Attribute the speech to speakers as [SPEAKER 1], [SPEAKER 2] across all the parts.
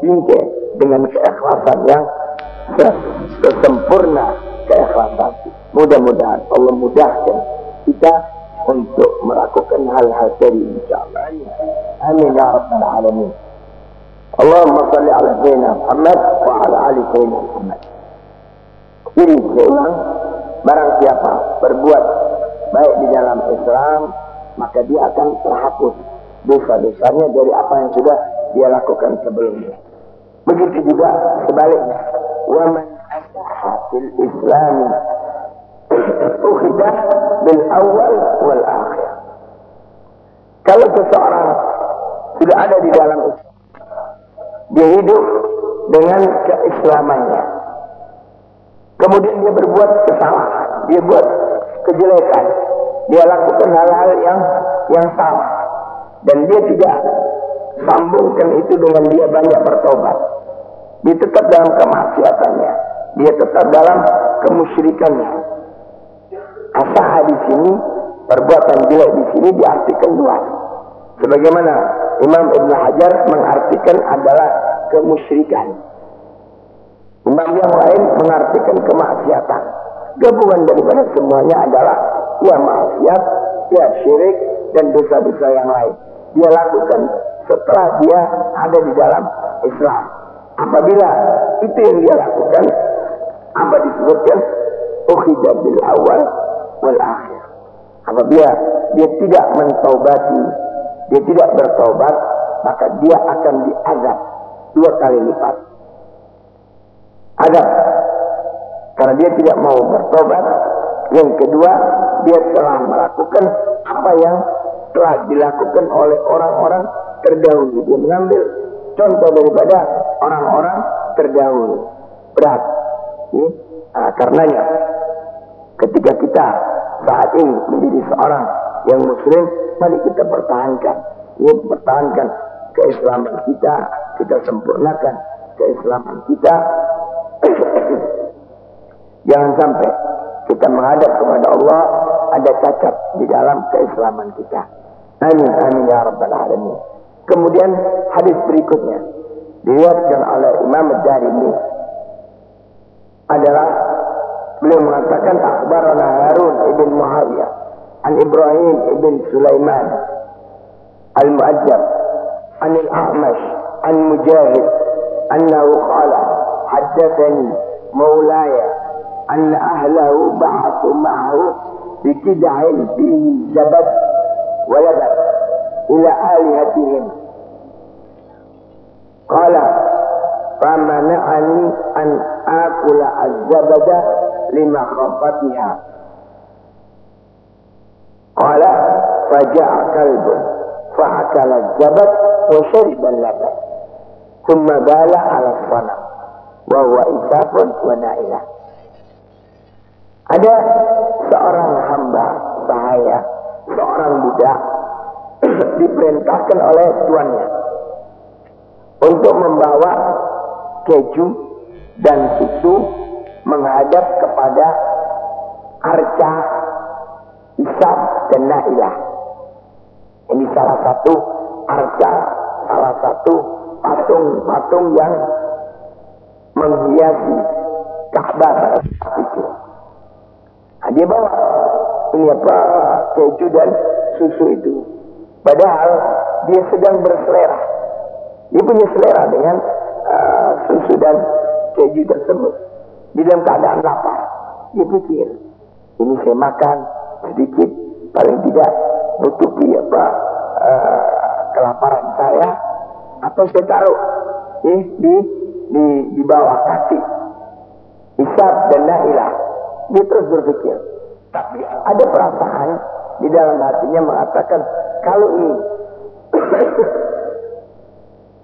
[SPEAKER 1] bingkai dengan keikhlasan yang sempurna keikhlasan. Mudah-mudahan Allah mudahkan kita untuk melakukan hal-hal tadi insyaallah. Amin ya rabbal alamin. Allahumma salli ala sayyidina Muhammad wa ala ali sayyidina Muhammad. Jadi saya ulang, barang siapa berbuat baik di dalam Islam, maka dia akan terhapus dosa-dosanya dari apa yang sudah dia lakukan sebelumnya. Begitu juga sebaliknya. Wa man asaha fil Islam ukhidah bil awal wal akhir. Kalau seseorang sudah ada di dalam Islam, dia hidup dengan keislamannya. Kemudian dia berbuat kesalahan, dia buat kejelekan, dia lakukan hal-hal yang yang sama, dan dia tidak sambungkan itu dengan dia banyak bertobat. Dia tetap dalam kemaksiatannya, dia tetap dalam kemusyrikannya. Asaha di sini, perbuatan jelek di sini diartikan luas. Sebagaimana Imam Ibn Hajar mengartikan adalah kemusyrikan. Imam yang lain mengartikan kemaksiatan. Gabungan daripada semuanya adalah ya maksiat, ya syirik, dan dosa-dosa yang lain. Dia lakukan setelah dia ada di dalam Islam. Apabila itu yang dia lakukan, apa disebutkan? Ukhidah bil awal wal akhir. Apabila dia tidak mentaubati, dia tidak bertaubat, maka dia akan diazab dua kali lipat. Azab karena dia tidak mau bertobat. Yang kedua, dia telah melakukan apa yang telah dilakukan oleh orang-orang terdahulu. Dia mengambil contoh daripada orang-orang terdahulu. Berat. Ya? Nah, karenanya, ketika kita saat ini menjadi seorang yang muslim, mari kita pertahankan. Ya, pertahankan keislaman kita, kita sempurnakan keislaman kita. Jangan sampai kita menghadap kepada Allah ada cacat di dalam keislaman kita. Amin amin ya rabbal alamin. Kemudian hadis berikutnya diriwayatkan oleh Imam Ad-Darimi adalah beliau mengatakan akhbarana Harun ibn Muawiyah an Ibrahim ibn Sulaiman al-Mu'ajjab an al-A'mash an Mujahid annahu qala haddathani maulaya أن أهله بعثوا معه بكدع فيه زبد ولبن إلى آلهتهم Qala famana'ani an akula az-zabada lima khafatnya. Qala faja'a kalbun fa'akala az-zabad wa shariba al-labat. Thumma bala ala as-sanam wa huwa isafun wa na'ilah. Ada seorang hamba sahaya, seorang budak diperintahkan oleh tuannya untuk membawa keju dan susu menghadap kepada arca Isab dan Nailah. Ini salah satu arca, salah satu patung-patung yang menghiasi Ka'bah pada itu. Nah, dia bawa ini apa keju dan susu itu. Padahal dia sedang berselera. Dia punya selera dengan uh, susu dan keju tersebut. Di dalam keadaan lapar. Dia pikir, ini saya makan sedikit, paling tidak nutupi apa uh, kelaparan saya, atau saya taruh eh, di di di bawah kaki Isab dan Nailah. Dia terus berpikir. Tapi ada perasaan di dalam hatinya mengatakan, kalau ini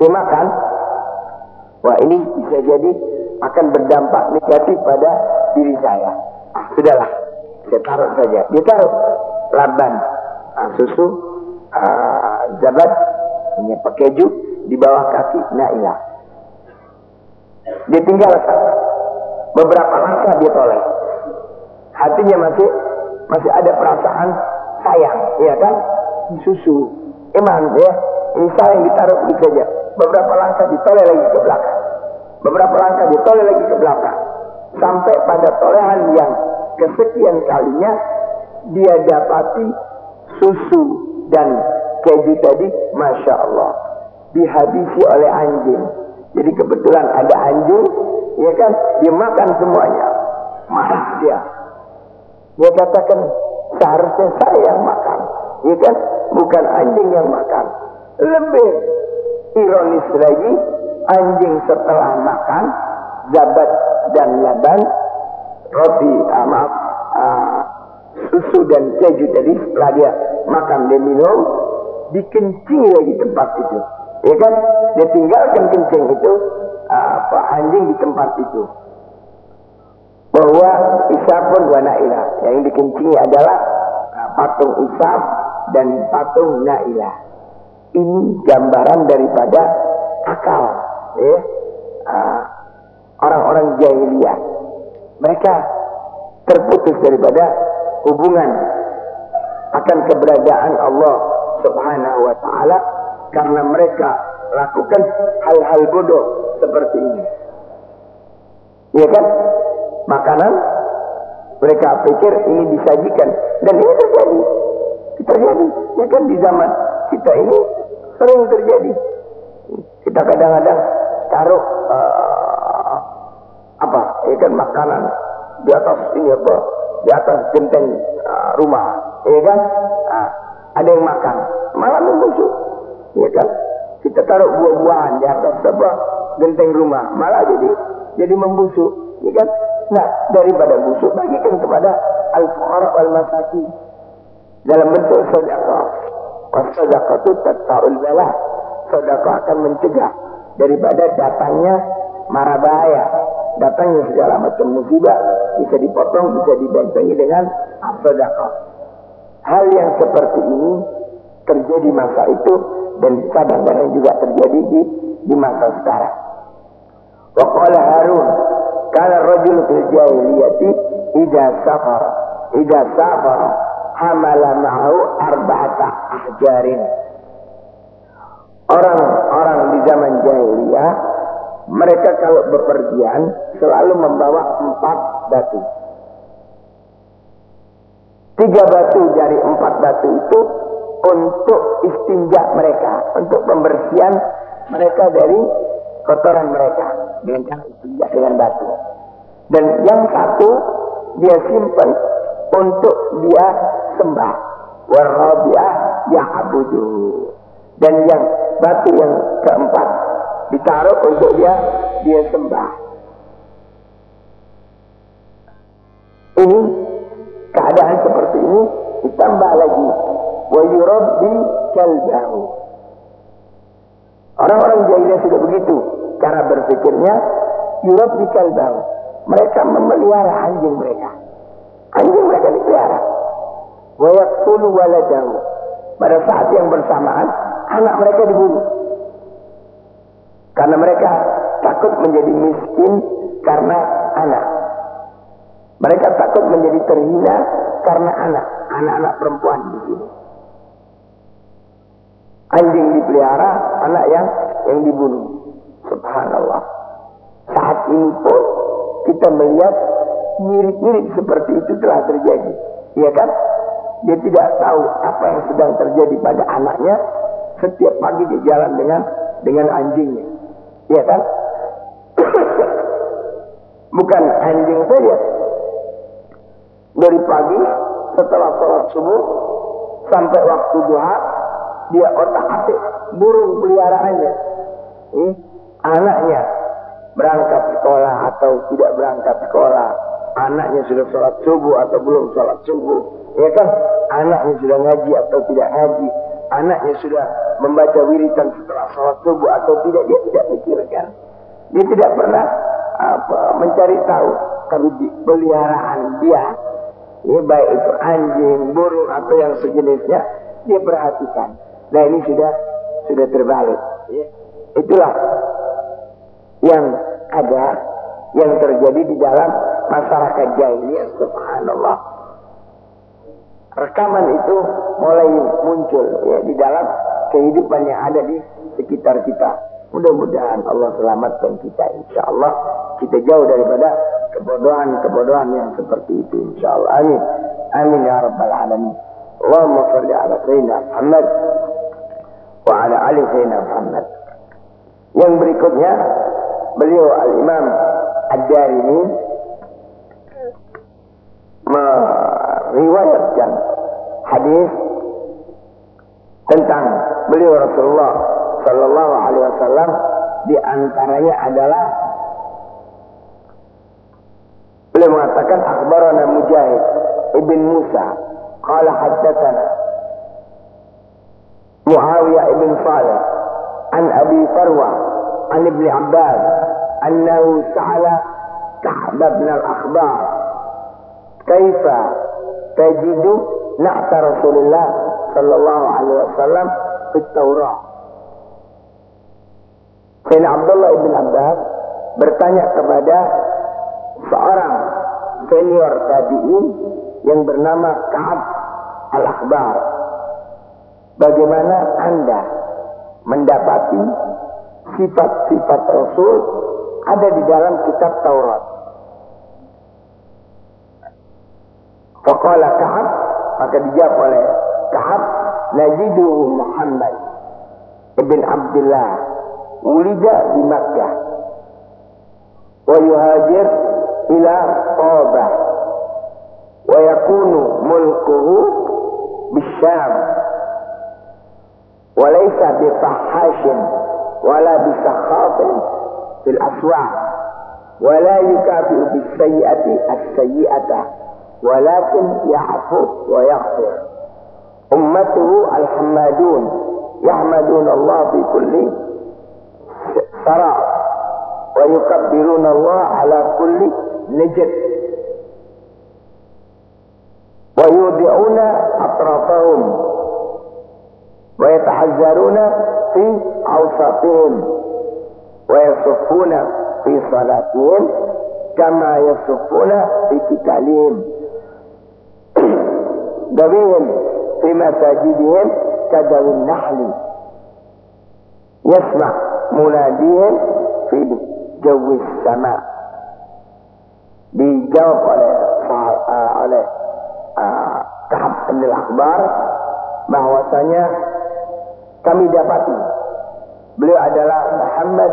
[SPEAKER 1] saya makan, wah ini bisa jadi akan berdampak negatif pada diri saya. Ah, sudahlah, saya taruh saja. Dia taruh laban, ah, susu, ah, zabat, ini keju di bawah kaki Nailah. Dia tinggal beberapa langkah dia toleh. Hatinya masih masih ada perasaan sayang, ya kan? Susu, iman ya. Ini sayang ditaruh di saja. Beberapa langkah ditoleh lagi ke belakang. Beberapa langkah ditoleh lagi ke belakang. Sampai pada tolehan yang kesekian kalinya dia dapati susu dan keju tadi, Masya Allah. Dihabisi oleh anjing. Jadi kebetulan ada anjing, ya kan, dia makan semuanya. Marah dia. Dia katakan, seharusnya saya yang makan. Ya kan, bukan anjing yang makan. Lebih ironis lagi, anjing setelah makan, zabat dan laban, roti, maaf, uh, susu dan keju tadi setelah dia makan dan minum, dikencing lagi tempat itu. Ya kan? Dia tinggalkan kencing itu, apa anjing di tempat itu. Bahwa isapun wa na'ilah. Yang dikencingi adalah uh, patung isap dan patung na'ilah. Ini gambaran daripada akal. Ya. Uh, orang-orang jahiliyah. Mereka terputus daripada hubungan akan keberadaan Allah Subhanahu wa taala karena mereka lakukan hal-hal bodoh seperti ini. Ya kan? Makanan mereka pikir ini disajikan dan ini terjadi. Terjadi. Ya kan di zaman kita ini sering terjadi. Kita kadang-kadang taruh uh, apa? Ya kan makanan di atas ini apa? Di atas genteng uh, rumah. Ya kan? Uh, ada yang makan. Malah membusuk. Ya kan? Kita taruh buah-buahan di atas apa? Genteng rumah. Malah jadi jadi membusuk. Ya kan? Nah, daripada busuk bagikan kepada al-fuqara wal masakin dalam bentuk sedekah. Sedekah itu tatul bala. Sedekah akan mencegah daripada datangnya mara bahaya, datangnya segala macam musibah bisa dipotong, bisa dibentengi dengan sedekah. Hal yang seperti ini terjadi masa itu dan kadang-kadang juga terjadi di di masa sekarang. Wa qala Harun, kana rajul fil jahiliyati idza safara, idza safara hamala ma'ahu arba'ata ahjarin. Orang-orang di zaman jahiliyah mereka kalau bepergian selalu membawa empat batu. Tiga batu dari empat batu itu untuk istinja mereka, untuk pembersihan mereka dari kotoran mereka dengan cara istinja dengan batu. Dan yang satu dia simpan untuk dia sembah. Warabiah ya'budu. Dan yang batu yang keempat ditaruh untuk dia dia sembah. Ini keadaan seperti ini ditambah lagi wa yurabbi kalbahu. Orang-orang jahiliyah sudah begitu cara berpikirnya yurabbi kalbahu. Mereka memelihara anjing mereka. Anjing mereka dipelihara. Wa yaqtulu waladahu. Pada saat yang bersamaan anak mereka dibunuh. Karena mereka takut menjadi miskin karena anak. Mereka takut menjadi terhina karena anak. Anak-anak perempuan di sini. Anjing dipelihara, anak yang yang dibunuh. Subhanallah. Saat ini pun kita melihat mirip-mirip seperti itu telah terjadi. Iya kan? Dia tidak tahu apa yang sedang terjadi pada anaknya. Setiap pagi dia jalan dengan dengan anjingnya. Iya kan? Bukan anjing saja. Dari pagi setelah sholat subuh sampai waktu duha dia otak atik burung peliharaannya. Eh, anaknya berangkat sekolah atau tidak berangkat sekolah. Anaknya sudah sholat subuh atau belum sholat subuh. Ya kan? Anaknya sudah ngaji atau tidak ngaji. Anaknya sudah membaca wiritan setelah sholat subuh atau tidak. Dia tidak pikirkan. Dia tidak pernah apa mencari tahu. Peliharaan dia. Ya, baik itu anjing, burung atau yang sejenisnya. Dia perhatikan. Nah ini sudah sudah terbalik. Ya. Itulah yang ada yang terjadi di dalam masyarakat jahiliyah subhanallah rekaman itu mulai muncul ya di dalam kehidupan yang ada di sekitar kita Mudah-mudahan Allah selamatkan kita insya Allah. Kita jauh daripada kebodohan-kebodohan yang seperti itu insya Allah. Amin. Amin ya rabbal alamin. Allahumma salli ala sayyidina Muhammad wa ala ali sayyidina Muhammad. Yang berikutnya beliau al-Imam Ad-Darimi meriwayatkan hadis tentang beliau Rasulullah Sallallahu Alaihi Wasallam di antaranya adalah beliau mengatakan akhbarana Mujahid ibn Musa qala haddatsana Muawiyah ibn Salih an Abi Farwa an Ibn Abbas annahu sa'ala Ka'b ibn al-Akhbar kaifa tajidu na'ta Rasulullah sallallahu alaihi wasallam fi Taurat Sayyidina Abdullah ibn Abbas bertanya kepada seorang senior tabi'in yang bernama Ka'ab al-Akhbar. Bagaimana Anda mendapati sifat-sifat Rasul ada di dalam kitab Taurat? Faqala Ka'ab, maka dijawab oleh Ka'ab, Najidu Muhammad ibn Abdullah wulida di Makkah. Wa yuhajir ila Qabah. Wa yakunu mulkuhu bisyam. Wa laysa bi fahashin wala bi sakhatin fil aswaq wa ولكن يعفو ويغفر. أمته الحمادون يحمدون الله في كل سراء ويكبرون الله على كل نجد. ويودعون أطرافهم ويتحذرون في أوساطهم ويصفون في صلاتهم كما يصفون في قتالهم. ذويهم في مساجدهم كذوي النحل يسمع munadihim fi jawi sama dijawab oleh uh, oleh uh, Kahab bin Akbar bahwasanya kami dapati beliau adalah Muhammad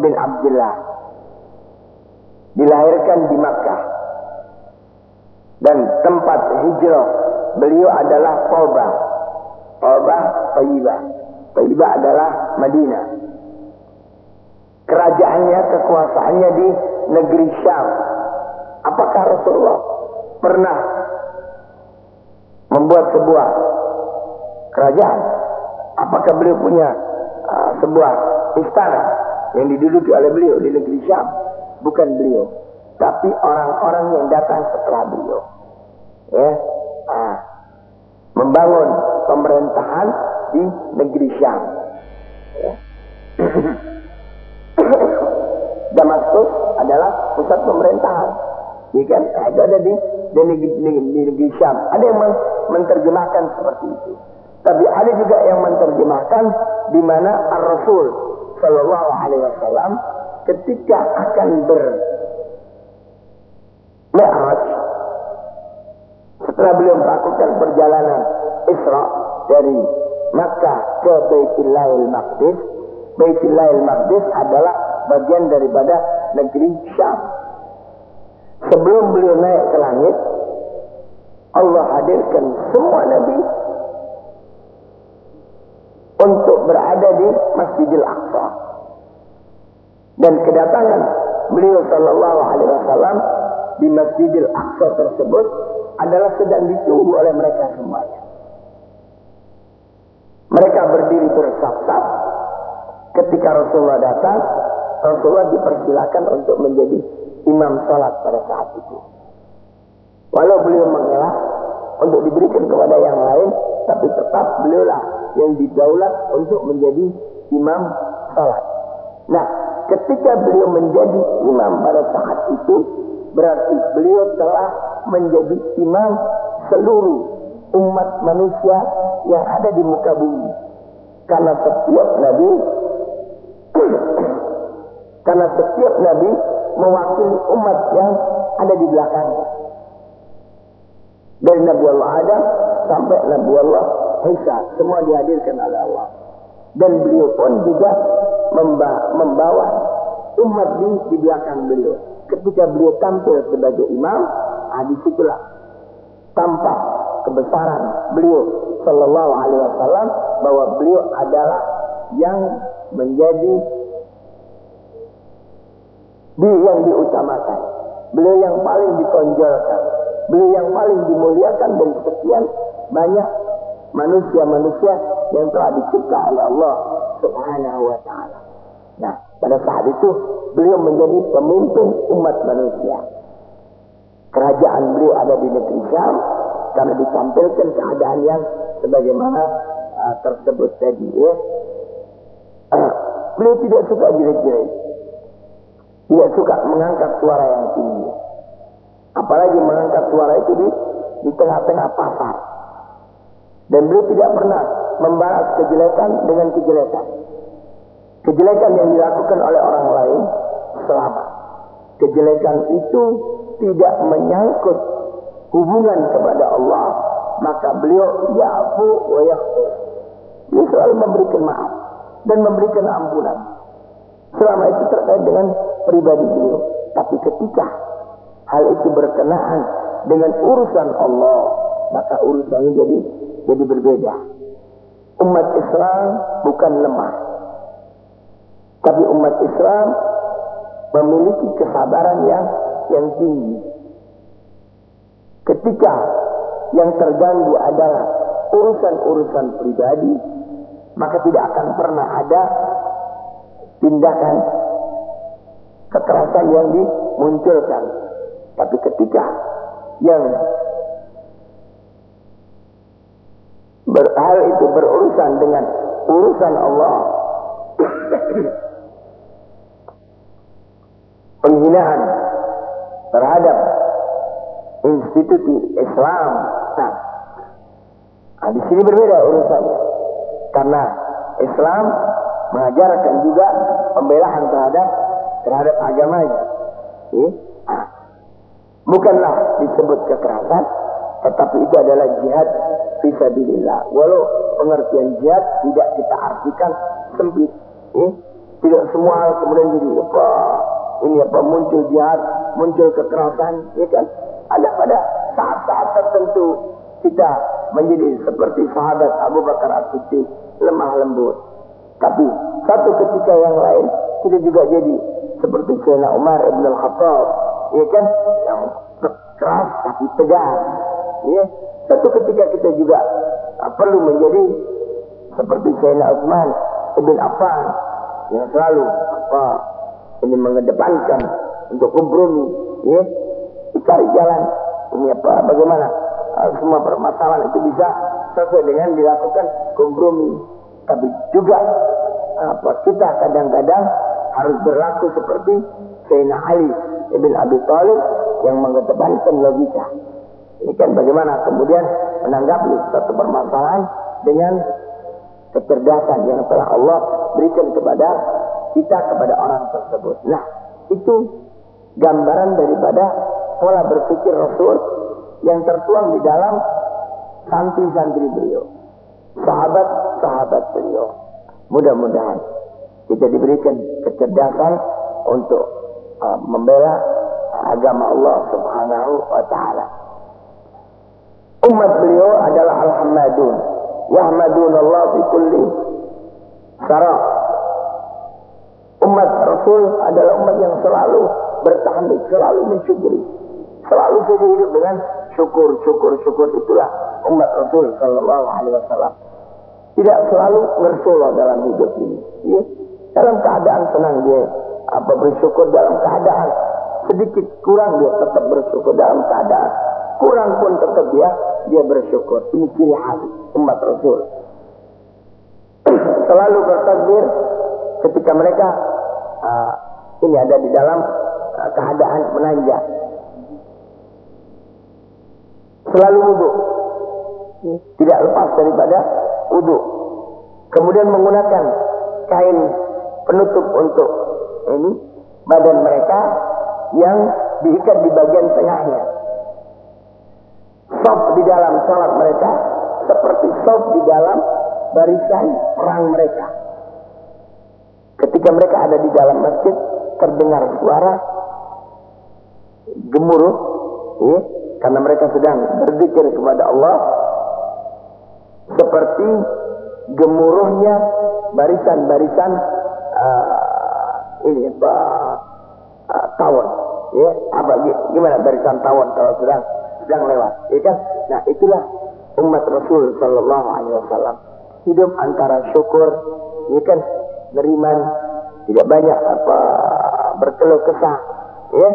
[SPEAKER 1] bin Abdullah dilahirkan di Makkah dan tempat hijrah beliau adalah Tawbah Tawbah Tayyibah Tayyibah adalah Madinah kerajaannya, kekuasaannya di negeri Syam. Apakah Rasulullah pernah membuat sebuah kerajaan? Apakah beliau punya uh, sebuah istana yang diduduki oleh beliau di negeri Syam? Bukan beliau, tapi orang-orang yang datang setelah beliau. Ya, uh, membangun pemerintahan di negeri Syam. Ya. Damaskus adalah pusat pemerintahan. Ya kan? Ada di, di, di, di negeri Syam. Ada yang men, menerjemahkan seperti itu. Tapi ada juga yang menerjemahkan di mana Ar-Rasul Shallallahu Alaihi Wasallam ketika akan ber Mi'raj setelah beliau melakukan perjalanan Isra dari Makkah ke Baitillahil Maqdis Baitillahil Maqdis adalah bagian daripada negeri Syam. Sebelum beliau naik ke langit, Allah hadirkan semua nabi untuk berada di Masjidil Aqsa. Dan kedatangan beliau sallallahu alaihi wasallam di Masjidil Aqsa tersebut adalah sedang ditunggu oleh mereka semuanya. Mereka berdiri bersaf-saf ketika Rasulullah datang, Rasulullah dipersilakan untuk menjadi imam sholat pada saat itu. Walau beliau mengelak untuk diberikan kepada yang lain, tapi tetap beliaulah yang didaulat untuk menjadi imam sholat. Nah, ketika beliau menjadi imam pada saat itu, berarti beliau telah menjadi imam seluruh umat manusia yang ada di muka bumi. Karena setiap nabi Karena setiap nabi mewakili umat yang ada di belakangnya. Dari Nabi Allah Adam sampai Nabi Allah Isa. Semua dihadirkan oleh Allah. Dan beliau pun juga membawa umat di, di belakang beliau. Ketika beliau tampil sebagai imam, ah, di situlah tampak kebesaran beliau Sallallahu Alaihi Wasallam bahwa beliau adalah yang menjadi di yang diutamakan. Beliau yang paling ditonjolkan. Beliau yang paling dimuliakan dari sekian banyak manusia-manusia yang telah dicipta oleh Allah Subhanahu wa taala. Nah, pada saat itu beliau menjadi pemimpin umat manusia. Kerajaan beliau ada di negeri Syam karena ditampilkan keadaan yang sebagaimana uh, tersebut tadi ya. Beliau tidak suka jerit-jerit. Tidak suka mengangkat suara yang tinggi. Apalagi mengangkat suara itu di di tengah-tengah pasar. Dan beliau tidak pernah membalas kejelekan dengan kejelekan. Kejelekan yang dilakukan oleh orang lain selama kejelekan itu tidak menyangkut hubungan kepada Allah, maka beliau ya'fu wa yaghfir. Dia selalu memberikan maaf dan memberikan ampunan. Selama itu terkait dengan pribadi beliau. Tapi ketika hal itu berkenaan dengan urusan Allah, maka urusannya jadi jadi berbeda. Umat Islam bukan lemah. Tapi umat Islam memiliki kesabaran yang yang tinggi. Ketika yang terganggu adalah urusan-urusan pribadi, maka tidak akan pernah ada tindakan kekerasan yang dimunculkan. Tapi ketika yang hal itu berurusan dengan urusan Allah penghinaan terhadap institusi Islam nah, nah di sini berbeda urusannya karena Islam mengajarkan juga pembelaan terhadap terhadap agamanya eh? nah, bukanlah disebut kekerasan tetapi itu adalah jihad fisabilillah. Walau pengertian jihad tidak kita artikan sempit. Eh? Tidak semua kemudian jadi apa ini apa muncul jihad, muncul kekerasan, ya kan? Ada pada saat-saat tertentu kita menjadi seperti sahabat Abu Bakar As-Siddiq, lemah lembut. Tapi satu ketika yang lain kita juga jadi seperti Sayyidina Umar Ibn Al-Khattab, ya kan? Yang keras tapi tegas. Ya, satu ketika kita juga uh, perlu menjadi seperti Sayyidina Utsman Ibn Affan yang selalu apa ini mengedepankan untuk kompromi, ya, dicari jalan ini apa bagaimana semua permasalahan itu bisa sesuai dengan dilakukan kompromi. Tapi juga apa kita kadang-kadang harus berlaku seperti Sayyidina Ali Ibn Abi Thalib yang mengedepankan logika. Ini kan bagaimana kemudian menanggapi satu permasalahan dengan kecerdasan yang telah Allah berikan kepada kita kepada orang tersebut. Nah, itu gambaran daripada pola berpikir Rasul yang tertuang di dalam santri-santri beliau. Sahabat-sahabat beliau. Mudah-mudahan kita diberikan kecerdasan untuk uh, membela agama Allah Subhanahu wa taala. Umat beliau adalah Al-Hamadun. Yahmadun Allah fi kulli syara. Umat Rasul adalah umat yang selalu bertahan, selalu mensyukuri. Selalu saja hidup dengan syukur, syukur, syukur. Itulah umat Rasul Sallallahu Alaihi Wasallam. Tidak selalu ngersulah dalam hidup ini. Ya. Dalam keadaan senang dia apa bersyukur dalam keadaan sedikit kurang dia tetap bersyukur dalam keadaan kurang pun tetap dia dia bersyukur. Ini ciri khas umat Rasul. Selalu bertakbir ketika mereka ini ada di dalam uh, keadaan menanjak. Selalu wudhu. Tidak lepas daripada wudhu. Kemudian menggunakan kain penutup untuk ini badan mereka yang diikat di bagian tengahnya. Sof di dalam salat mereka seperti sof di dalam barisan perang mereka. Ketika mereka ada di dalam masjid, terdengar suara gemuruh, ya, karena mereka sedang berzikir kepada Allah, seperti gemuruhnya barisan-barisan uh, ini apa uh, tawon, ya, apa gimana barisan tawon kalau sedang sedang lewat, ya kan? Nah itulah umat Rasul Sallallahu Alaihi Wasallam hidup antara syukur, ya kan, beriman, tidak banyak apa berkeluh kesah, ya.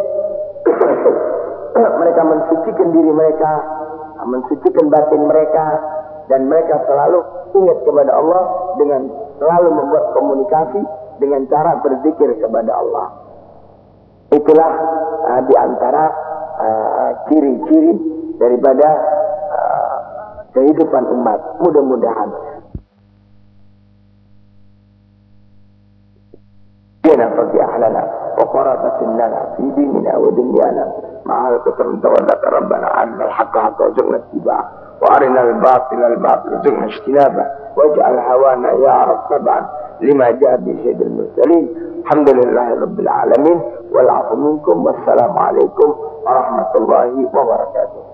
[SPEAKER 1] mereka mensucikan diri mereka, mensucikan batin mereka, dan mereka selalu ingat kepada Allah dengan selalu membuat komunikasi dengan cara berzikir kepada Allah. Itulah uh, di antara ciri-ciri uh, daripada uh, kehidupan umat. Mudah-mudahan بنا ففي أهلنا وقرابة لنا في ديننا ودنيانا. مع الكثر تولك ربنا عنا الحق حق وارزقنا اتباعه. وأرنا الباطل الباطل وارزقنا اجتنابه. واجعل هوانا يا رب طبعا لما جاء به سيد المرسلين. الحمد لله رب العالمين. والعفو منكم. والسلام عليكم ورحمة الله وبركاته.